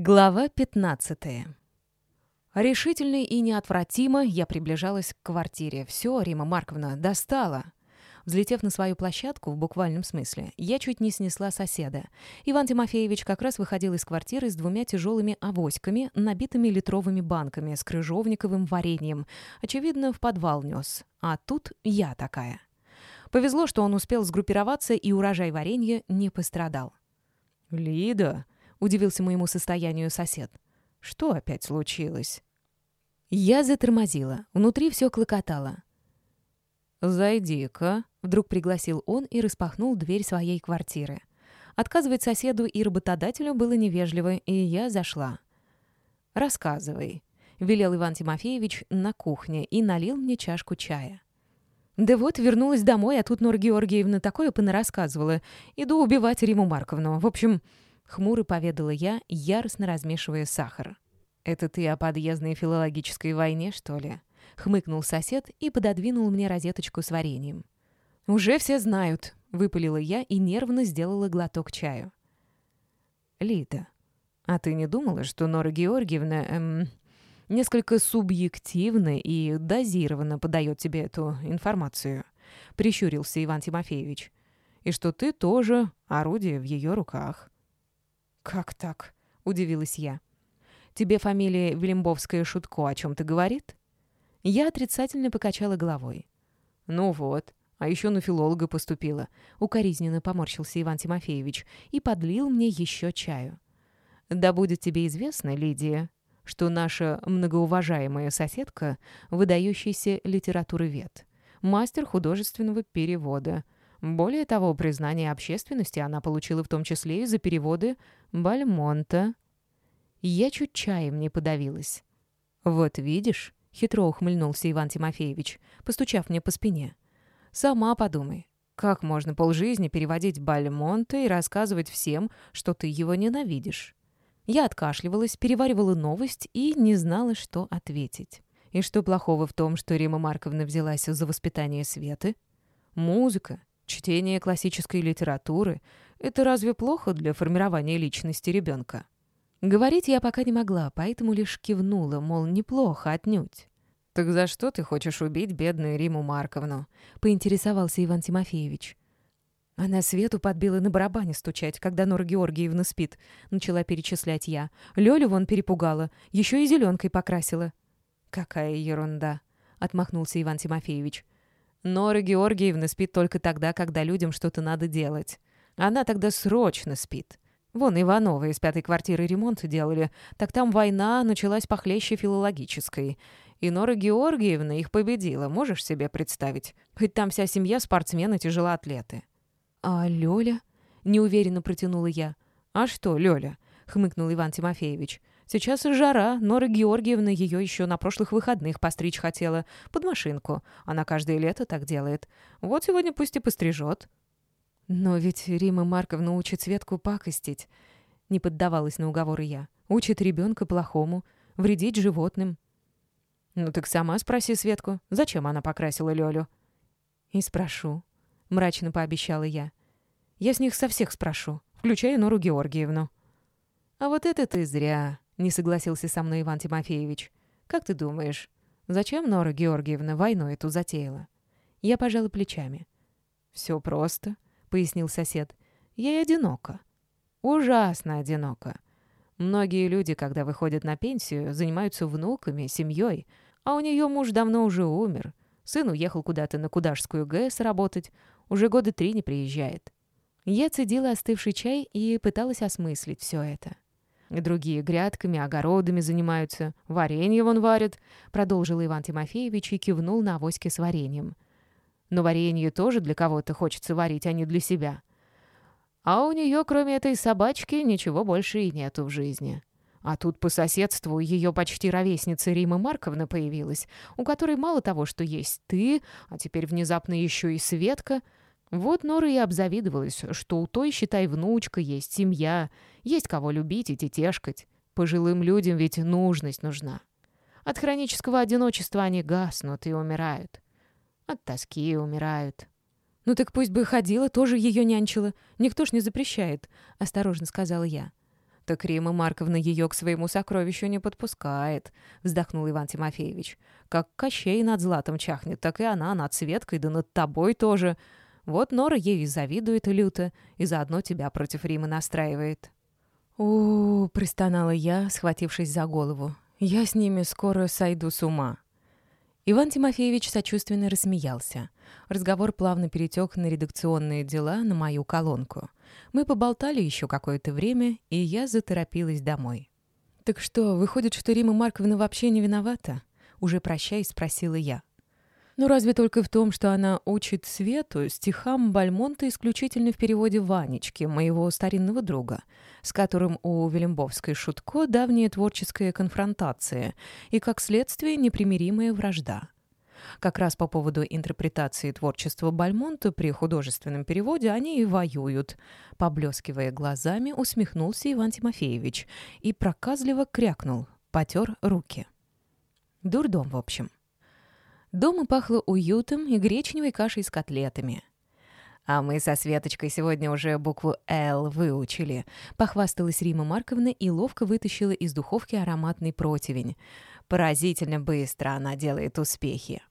Глава 15. Решительно и неотвратимо я приближалась к квартире. Все, Рима Марковна, достала. Взлетев на свою площадку, в буквальном смысле, я чуть не снесла соседа. Иван Тимофеевич как раз выходил из квартиры с двумя тяжелыми авоськами, набитыми литровыми банками с крыжовниковым вареньем. Очевидно, в подвал нес. А тут я такая. Повезло, что он успел сгруппироваться, и урожай варенья не пострадал. «Лида!» — удивился моему состоянию сосед. «Что опять случилось?» Я затормозила. Внутри все клокотало. «Зайди-ка», — вдруг пригласил он и распахнул дверь своей квартиры. Отказывать соседу и работодателю было невежливо, и я зашла. «Рассказывай», — велел Иван Тимофеевич на кухне и налил мне чашку чая. «Да вот, вернулась домой, а тут Нора Георгиевна такое понарассказывала. Иду убивать Риму Марковну. В общем, Хмуро поведала я, яростно размешивая сахар. «Это ты о подъездной филологической войне, что ли?» Хмыкнул сосед и пододвинул мне розеточку с вареньем. «Уже все знают», — выпалила я и нервно сделала глоток чаю. «Лида, а ты не думала, что Нора Георгиевна эм, несколько субъективно и дозированно подает тебе эту информацию?» — прищурился Иван Тимофеевич. «И что ты тоже орудие в ее руках». «Как так?» — удивилась я. «Тебе фамилия Велимбовская-Шутко о чем-то говорит?» Я отрицательно покачала головой. «Ну вот, а еще на филолога поступила», — укоризненно поморщился Иван Тимофеевич и подлил мне еще чаю. «Да будет тебе известно, Лидия, что наша многоуважаемая соседка — выдающийся литературовед, мастер художественного перевода — более того, признание общественности она получила в том числе и за переводы Бальмонта. Я чуть чаем не подавилась. «Вот видишь», — хитро ухмыльнулся Иван Тимофеевич, постучав мне по спине. «Сама подумай, как можно полжизни переводить Бальмонта и рассказывать всем, что ты его ненавидишь?» Я откашливалась, переваривала новость и не знала, что ответить. И что плохого в том, что Рима Марковна взялась за воспитание Светы? Музыка, Чтение классической литературы — это разве плохо для формирования личности ребенка? Говорить я пока не могла, поэтому лишь кивнула, мол, неплохо, отнюдь. «Так за что ты хочешь убить бедную Риму Марковну?» — поинтересовался Иван Тимофеевич. Она Свету подбила на барабане стучать, когда Нора Георгиевна спит, — начала перечислять я. Лёлю вон перепугала, еще и зеленкой покрасила. «Какая ерунда!» — отмахнулся Иван Тимофеевич. Нора Георгиевна спит только тогда, когда людям что-то надо делать. Она тогда срочно спит. Вон Ивановы из пятой квартиры ремонт делали, так там война началась похлеще филологической. И Нора Георгиевна их победила, можешь себе представить? Хоть там вся семья спортсмены-тяжелоатлеты. «А Лёля?» — неуверенно протянула я. «А что, Лёля?» — хмыкнул Иван Тимофеевич. Сейчас жара, Нора Георгиевна ее еще на прошлых выходных постричь хотела. Под машинку. Она каждое лето так делает. Вот сегодня пусть и пострижет. Но ведь Рима Марковна учит Светку пакостить. Не поддавалась на уговоры я. Учит ребенка плохому, вредить животным. Ну так сама спроси Светку, зачем она покрасила Лёлю? И спрошу. Мрачно пообещала я. Я с них со всех спрошу, включая Нору Георгиевну. А вот это ты зря. Не согласился со мной Иван Тимофеевич. «Как ты думаешь, зачем Нора Георгиевна войну эту затеяла?» Я пожала плечами. «Все просто», — пояснил сосед. «Ей одиноко. Ужасно одиноко. Многие люди, когда выходят на пенсию, занимаются внуками, семьей, а у нее муж давно уже умер. Сын уехал куда-то на Кудашскую ГЭС работать, уже года три не приезжает». Я цедила остывший чай и пыталась осмыслить все это. Другие грядками, огородами занимаются. Варенье вон варят», — продолжил Иван Тимофеевич и кивнул на авоське с вареньем. «Но варенье тоже для кого-то хочется варить, а не для себя. А у нее, кроме этой собачки, ничего больше и нету в жизни». А тут по соседству ее почти ровесница Рима Марковна появилась, у которой мало того, что есть ты, а теперь внезапно еще и Светка — вот Нора и обзавидовалась, что у той, считай, внучка есть, семья, есть кого любить и тетешкать. Пожилым людям ведь нужность нужна. От хронического одиночества они гаснут и умирают. От тоски умирают. «Ну так пусть бы ходила, тоже ее нянчила. Никто ж не запрещает», — осторожно сказала я. «Так Рима Марковна ее к своему сокровищу не подпускает», — вздохнул Иван Тимофеевич. «Как Кощей над златом чахнет, так и она над Светкой, да над тобой тоже. Вот Нора ей и завидует люто, и заодно тебя против Римы настраивает». «У-у-у», пристонала я, схватившись за голову. «Я с ними скоро сойду с ума». Иван Тимофеевич сочувственно рассмеялся. Разговор плавно перетек на редакционные дела на мою колонку. Мы поболтали еще какое-то время, и я заторопилась домой. «Так что, выходит, что Рима Марковна вообще не виновата?» Уже прощаясь, спросила я. Ну, разве только в том, что она учит Свету стихам Бальмонта исключительно в переводе Ванечки, моего старинного друга, с которым у Велимбовской Шутко давняя творческая конфронтация и, как следствие, непримиримая вражда. Как раз по поводу интерпретации творчества Бальмонта при художественном переводе они и воюют. Поблескивая глазами, усмехнулся Иван Тимофеевич и проказливо крякнул, потер руки. Дурдом, в общем. Дома пахло уютом и гречневой кашей с котлетами. «А мы со Светочкой сегодня уже букву «Л» выучили», — похвасталась Рима Марковна и ловко вытащила из духовки ароматный противень. Поразительно быстро она делает успехи.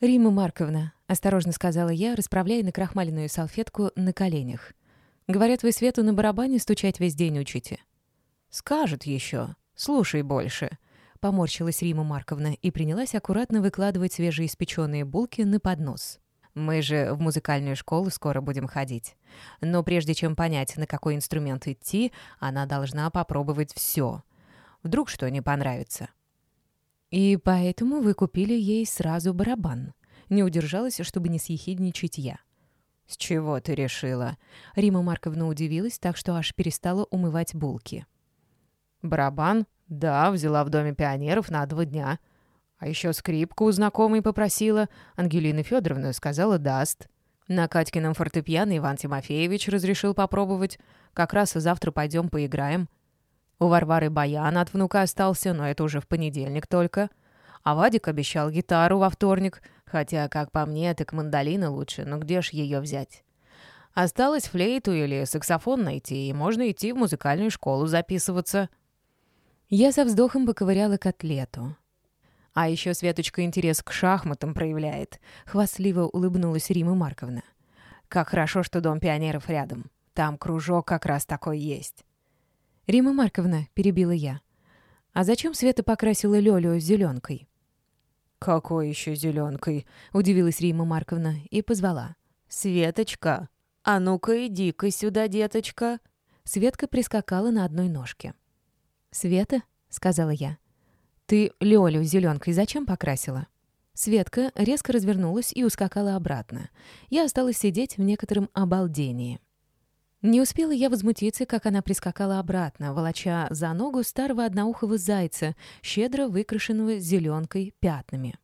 «Рима Марковна», — осторожно сказала я, расправляя накрахмаленную салфетку на коленях. «Говорят, вы Свету на барабане стучать весь день учите». «Скажет еще. Слушай больше», Поморщилась Рима Марковна и принялась аккуратно выкладывать свежеиспеченные булки на поднос. «Мы же в музыкальную школу скоро будем ходить. Но прежде чем понять, на какой инструмент идти, она должна попробовать все. Вдруг что не понравится». «И поэтому вы купили ей сразу барабан?» Не удержалась, чтобы не съехидничать я. «С чего ты решила?» Рима Марковна удивилась, так что аж перестала умывать булки. «Барабан? «Да, взяла в Доме пионеров на два дня. А еще скрипку у знакомой попросила. Ангелина Федоровна сказала, даст. На Катькином фортепиано Иван Тимофеевич разрешил попробовать. Как раз завтра пойдем поиграем. У Варвары баян от внука остался, но это уже в понедельник только. А Вадик обещал гитару во вторник, хотя, как по мне, так мандолина лучше, но где ж ее взять? Осталось флейту или саксофон найти, и можно идти в музыкальную школу записываться». Я со вздохом поковыряла котлету. А еще Светочка интерес к шахматам проявляет. Хвастливо улыбнулась Рима Марковна. Как хорошо, что дом пионеров рядом. Там кружок как раз такой есть. Рима Марковна, перебила я. А зачем Света покрасила Лёлю зеленкой? «Какой еще зеленкой?» — удивилась Рима Марковна и позвала. «Светочка, а ну-ка иди-ка сюда, деточка!» Светка прискакала на одной ножке. «Света?» — сказала я. «Ты Лёлю зеленкой зачем покрасила?» Светка резко развернулась и ускакала обратно. Я осталась сидеть в некотором обалдении. Не успела я возмутиться, как она прискакала обратно, волоча за ногу старого одноухого зайца, щедро выкрашенного зеленкой пятнами.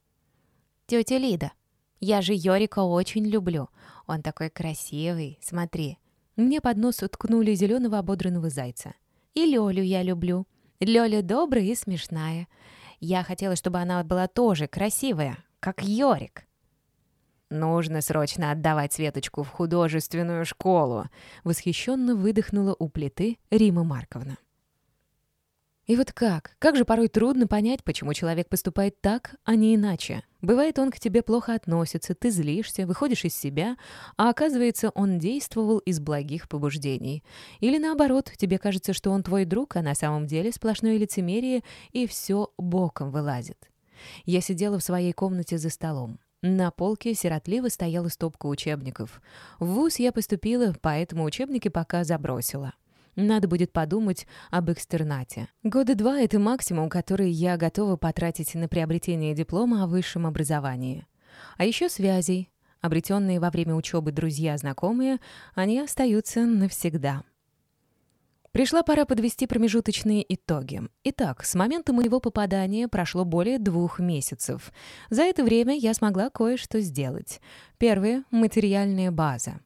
«Тётя Лида, я же Йорика очень люблю. Он такой красивый, смотри». Мне под нос уткнули зеленого ободранного зайца. «И Лёлю я люблю. Лёля добрая и смешная. Я хотела, чтобы она была тоже красивая, как Йорик. «Нужно срочно отдавать Светочку в художественную школу», — восхищенно выдохнула у плиты Рима Марковна. И вот как? Как же порой трудно понять, почему человек поступает так, а не иначе. Бывает, он к тебе плохо относится, ты злишься, выходишь из себя, а оказывается, он действовал из благих побуждений. Или наоборот, тебе кажется, что он твой друг, а на самом деле сплошное лицемерие, и все боком вылазит. Я сидела в своей комнате за столом. На полке сиротливо стояла стопка учебников. В ВУЗ я поступила, поэтому учебники пока забросила. Надо будет подумать об экстернате. Года два — это максимум, который я готова потратить на приобретение диплома о высшем образовании. А еще связей. Обретенные во время учебы друзья-знакомые, они остаются навсегда. Пришла пора подвести промежуточные итоги. Итак, с момента моего попадания прошло более двух месяцев. За это время я смогла кое-что сделать. Первое — материальная база.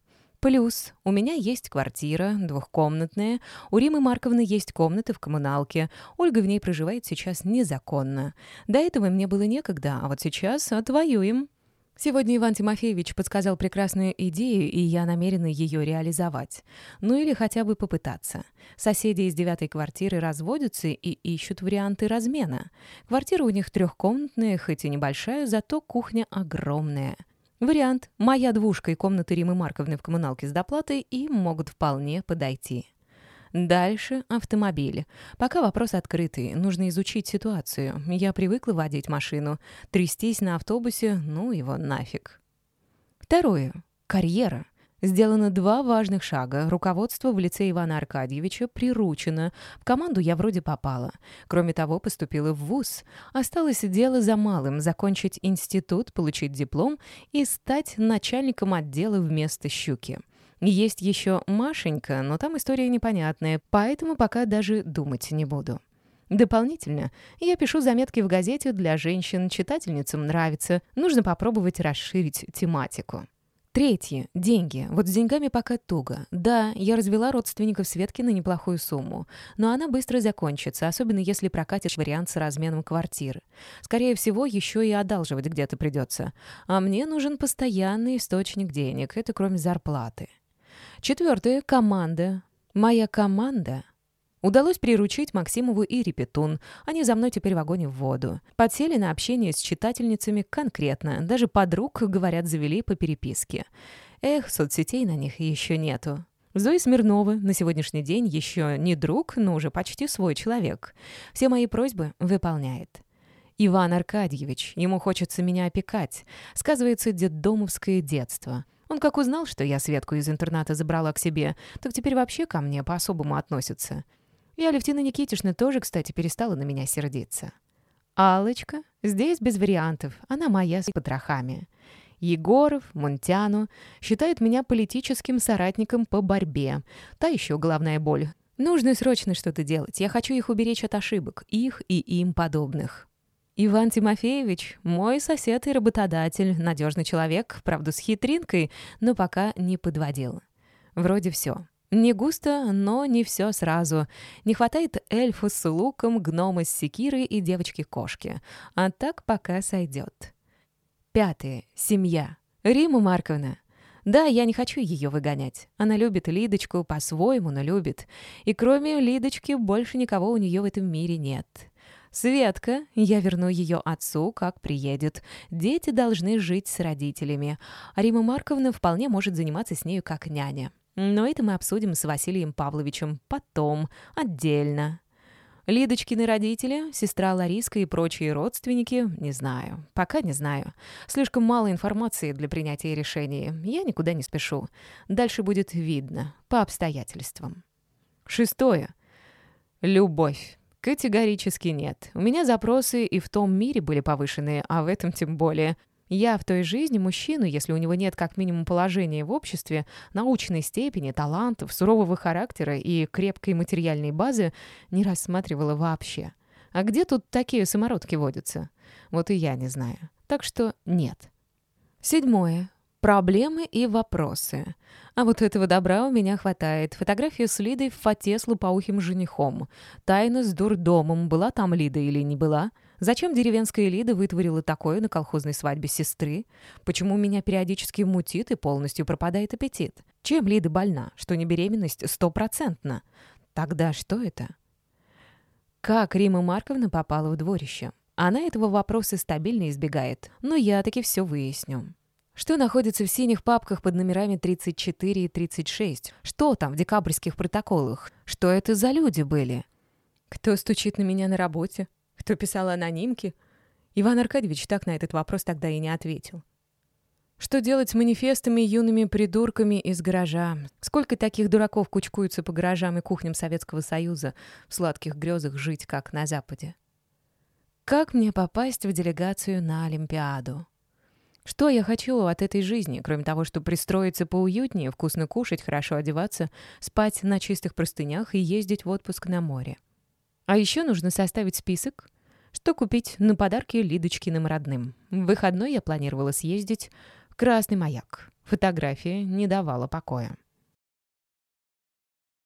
Плюс у меня есть квартира, двухкомнатная, у Римы Марковны есть комната в коммуналке, Ольга в ней проживает сейчас незаконно. До этого мне было некогда, а вот сейчас отвоюем. Сегодня Иван Тимофеевич подсказал прекрасную идею, и я намерена ее реализовать. Ну или хотя бы попытаться. Соседи из девятой квартиры разводятся и ищут варианты размена. Квартира у них трехкомнатная, хоть и небольшая, зато кухня огромная. Вариант «Моя двушка и комната Римы Марковны в коммуналке с доплатой» им могут вполне подойти. Дальше автомобиль. Пока вопрос открытый, нужно изучить ситуацию. Я привыкла водить машину. Трястись на автобусе, ну его нафиг. Второе. Карьера. Сделано два важных шага. Руководство в лице Ивана Аркадьевича приручено. В команду я вроде попала. Кроме того, поступила в ВУЗ. Осталось дело за малым — закончить институт, получить диплом и стать начальником отдела вместо «Щуки». Есть еще Машенька, но там история непонятная, поэтому пока даже думать не буду. Дополнительно я пишу заметки в газете для женщин, читательницам нравится, нужно попробовать расширить тематику. Третье. Деньги. Вот с деньгами пока туго. Да, я развела родственников Светки на неплохую сумму, но она быстро закончится, особенно если прокатишь вариант с разменом квартиры. Скорее всего, еще и одалживать где-то придется. А мне нужен постоянный источник денег, это кроме зарплаты. Четвертое — команда. Моя команда. Удалось приручить Максимову и Репетун. Они за мной теперь в вагоне в воду. Подсели на общение с читательницами конкретно. Даже подруг, говорят, завели по переписке. Эх, соцсетей на них еще нету. Зоя Смирнова на сегодняшний день еще не друг, но уже почти свой человек. Все мои просьбы выполняет. Иван Аркадьевич, ему хочется меня опекать. Сказывается детдомовское детство. Он как узнал, что я Светку из интерната забрала к себе, так теперь вообще ко мне по-особому относится. И Алевтина Никитишна тоже, кстати, перестала на меня сердиться. Алочка здесь без вариантов, она моя с потрохами. Егоров, Мунтяну считают меня политическим соратником по борьбе. Та еще главная боль. Нужно срочно что-то делать. Я хочу их уберечь от ошибок, их и им подобных. Иван Тимофеевич — мой сосед и работодатель, надежный человек, правда, с хитринкой, но пока не подводил. Вроде все. Не густо, но не все сразу. Не хватает эльфа с луком, гнома с секирой и девочки-кошки. А так пока сойдет. Пятое. Семья. Рима Марковна. Да, я не хочу ее выгонять. Она любит Лидочку по-своему, но любит. И кроме Лидочки больше никого у нее в этом мире нет. «Светка, я верну ее отцу, как приедет. Дети должны жить с родителями. А Рима Марковна вполне может заниматься с нею как няня. Но это мы обсудим с Василием Павловичем потом, отдельно». Лидочкины родители, сестра Лариска и прочие родственники, не знаю. Пока не знаю. Слишком мало информации для принятия решений. Я никуда не спешу. Дальше будет видно, по обстоятельствам. Шестое. Любовь. Категорически нет. У меня запросы и в том мире были повышенные, а в этом тем более. Я в той жизни мужчину, если у него нет как минимум положения в обществе, научной степени, талантов, сурового характера и крепкой материальной базы, не рассматривала вообще. А где тут такие самородки водятся? Вот и я не знаю. Так что нет. Седьмое. Проблемы и вопросы. А вот этого добра у меня хватает. Фотография с Лидой в фате с лупоухим женихом. Тайна с дурдомом. Была там Лида или не была? Зачем деревенская Лида вытворила такое на колхозной свадьбе сестры? Почему меня периодически мутит и полностью пропадает аппетит? Чем Лида больна? Что не беременность стопроцентно? Тогда что это? Как Рима Марковна попала в дворище? Она этого вопроса стабильно избегает, но я таки все выясню. Что находится в синих папках под номерами 34 и 36? Что там в декабрьских протоколах? Что это за люди были? Кто стучит на меня на работе? Кто писал анонимки? Иван Аркадьевич так на этот вопрос тогда и не ответил. Что делать с манифестами юными придурками из гаража? Сколько таких дураков кучкуются по гаражам и кухням Советского Союза, в сладких грезах жить, как на Западе? Как мне попасть в делегацию на Олимпиаду? Что я хочу от этой жизни, кроме того, чтобы пристроиться поуютнее, вкусно кушать, хорошо одеваться, спать на чистых простынях и ездить в отпуск на море? А еще нужно составить список, что купить на подарки Лидочкиным родным. В выходной я планировала съездить в Красный маяк. Фотография не давала покоя.